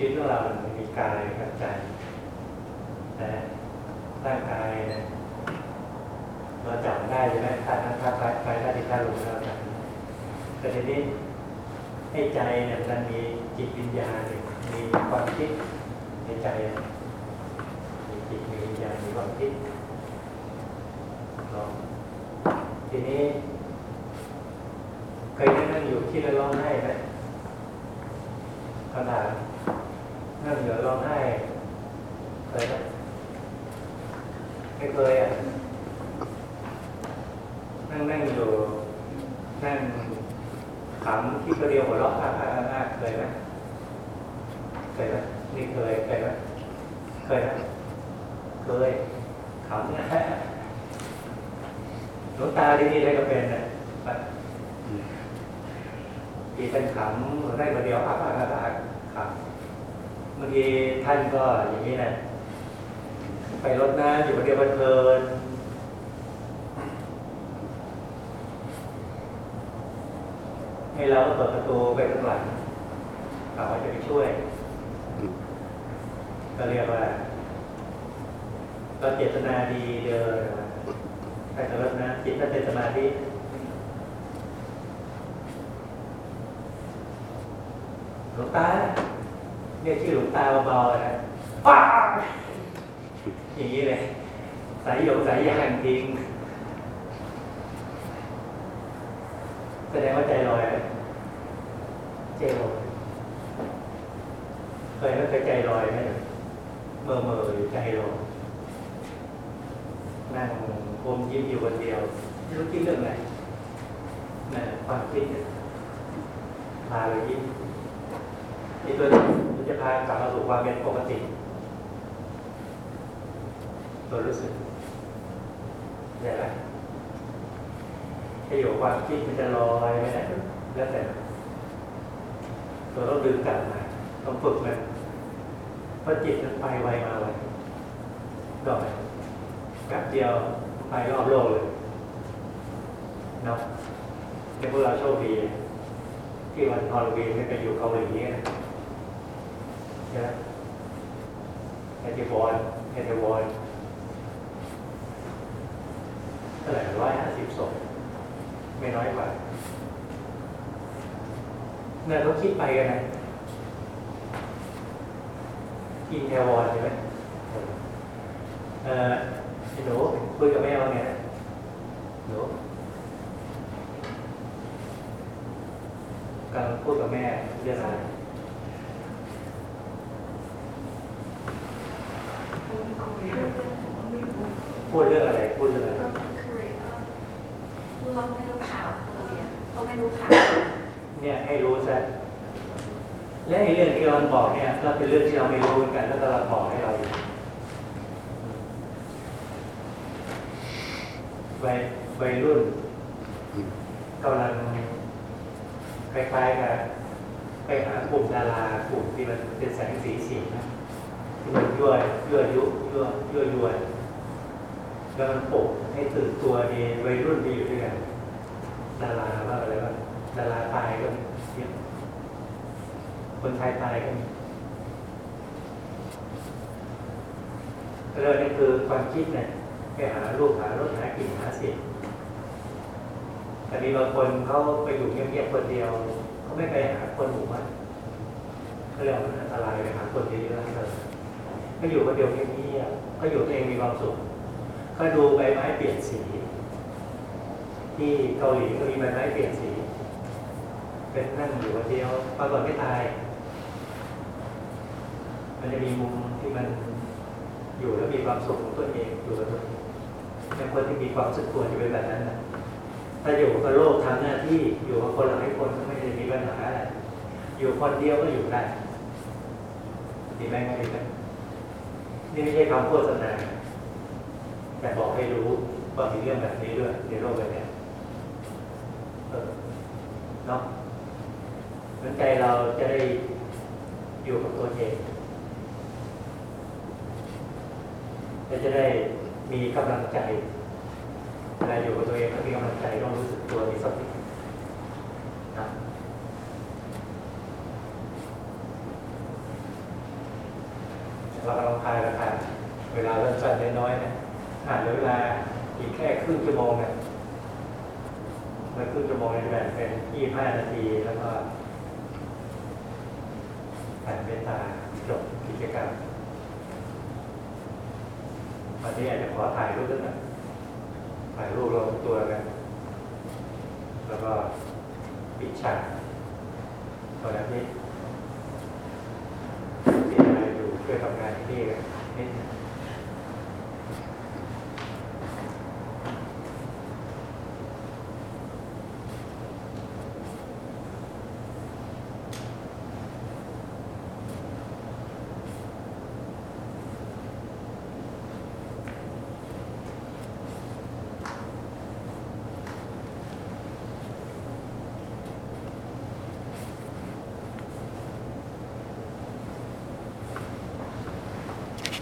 ชีวิตของเรามันมีกายกับใจนะร่างกายนะเราจำได้ใช่ไหมถ้าถ้าถ้าถ้าไปถ้าที่ท่านรู้เราจำแต่ทีนี้ให้ใจเนี่ยมันมีจิตวิญญาณมีความคิดในใจมีจิตมีวิญญาณมีความคิดเนาทีนี้เคยนั่งอยู่ที่แล้วร้องไห้ไหมขนาด นั่งอยู่ร้องไห้เคยไหมไม่เคยอะนั่งนั่งอยู่นั่งขำที่คนเดียวหัวเราะอาอาอาเคยไหมเคยไหมนี่เคยเคยไหมเคยไหมเคยขำนะหลวงตาที่นี่ได้ก็เป็นนะที่เป็นขำได้คนเดียวอาอาอาอาขำ บางทีท่านก็อย่างนี้นะไปรถน้ำอยู่คนเดียวเพลินให้เราก็เปิดประตูไปข้างหลังกล่าวว่าจะไปช่วย ก็เรียกว่าเราเจตนาดีเดินแต่รับนะจิตถ้าเป็นสมาธิหลวงตา เรียกชื่อหลวงตาเบาๆนะป้าอย่างนี้เลยสายโยกสายยางทิ้งแสดงว่าใจลอยไหมใจลอยเคยไม่เคยใจลอยไหมเมื่อเมื่ออยู่ใจลอยนั่งคมยิ้มอยู่คนเดียวไม่รู้คิดเรื่องไรนะความคิดเนี่ยพาเลยยิ้มนี่ตัวนี้ จะพากลับมาสู่ความเป็นปกติ ตัวรู้สึกใช่ไหมให้อยู่ความคิดมันจะลอยไปไหนแล้วแต่ตัวเราดึงกลับมาต้องฝึกมันเพราะจิตมันไปไวมาไวก็ไปแป๊บเดียวไปรอบโลกเลยเนาะในพวกเราโชคดี ที่วันฮาโลวีนไม่ไปอยู่เกาหลีนะ ใช่ไหมอิแทวอนอิแทวอนเท่าไหร่ร้อยห้าสิบศพไม่น้อยกว่าเนี่ยเขาคิดไปกันนะอินเทวอนใช่ไหมเออไอ้หนูคุยกับแม่ว่าไงนะหนูกำลังพูดกับแม่เรื่องอะไร พูดเรื่องอะไร พูดเรื่องอะไรเราไม่รู้ข่าวเลยเขาไม่รู้ข่าวเนี่ยให้รู้ซะและไอ้เรื่องที่เราบอกเนี่ยก็เป็นเรื่องที่เราไม่รู้เหมือนกันแล้วก็เราบอกให้เราอยู่วัยวัยรุ่นกำลังคล้ายๆกับไปหากลุ่มดารากลุ่มที่มันเป็นแสงสีสีนะ ที่มันยั่วยั่วยุยั่วยั่วยวนแล้วมันปลุกให้ตื่นตัวในวัยรุ่นที่อยู่ด้วยกันดาราว่าอะไรว่าดาราตายก็มีเยคนไทยตายก็มีเรื่องนี้คือความคิดเนี่ยไปหาลูกหารถหากินหาเสียงแต่มีบางคนเขาไปอยู่เงียบๆคนเดียวเขาไม่ไปหาคนหมู่บ้านเขาเรียกว่ามันอันตรายไปหาคนเยอะๆเลย ก็อยู่คนเดียวเงียบๆก็อยู่ตัวเองมีความสุข ก็ดูใบไม้เปลี่ยนสี ที่เกาหลีก็มีใบไม้เปลี่ยนสี เป็นนั่งอยู่คนเดียวปรากฏไม่ตาย มันจะมีมุมที่มันอยู่แล้วมีความสุขของตัวเองอยู่กับตัวเองเป็นคนที่มีความสุขตัวจะเป็นแบบนั้นนะถ้าอยู่กับโลกทำหน้าที่อยู่กับคนหลายคนก็ไม่ได้มีปัญหาอะไรอยู่คนเดียวก็อยู่ได้ดีไหมไม่ดีไหม นี่ไม่ใช่คำโฆษณาแต่บอกให้รู้ว่ามีเรื่องแบบนี้ด้วยในโลกแบนี้เนาะหมือนใจเราจะได้อยู่กับตัวเองและจะได้มีกำลังใจเวลาอยู่กับตัวเองก็มีกำลังใจต้องรู้สึกตัวมีสตินะ เรากำลังทายราคาเวลาเริ่ม สั้นน้อยๆนะอ่านเหลือเวลาอีกแค่ครึ่งชั่วโมงเนี่ยมื่อครึ่งชั่วโมงเนี่ยแบ่งเป็นยี่ห้านาทีแล้วก็แผ่นเมตตาจบกิจกรรมวันนี้อาจจะขอถ่ายรูปด้วยนะถ่ายรูปลงตัวกันแล้วก็ปิดฉากตอนนั้ที่ที่อะไรอยู่ช่วยทำงานที่นี่กันนิดนึง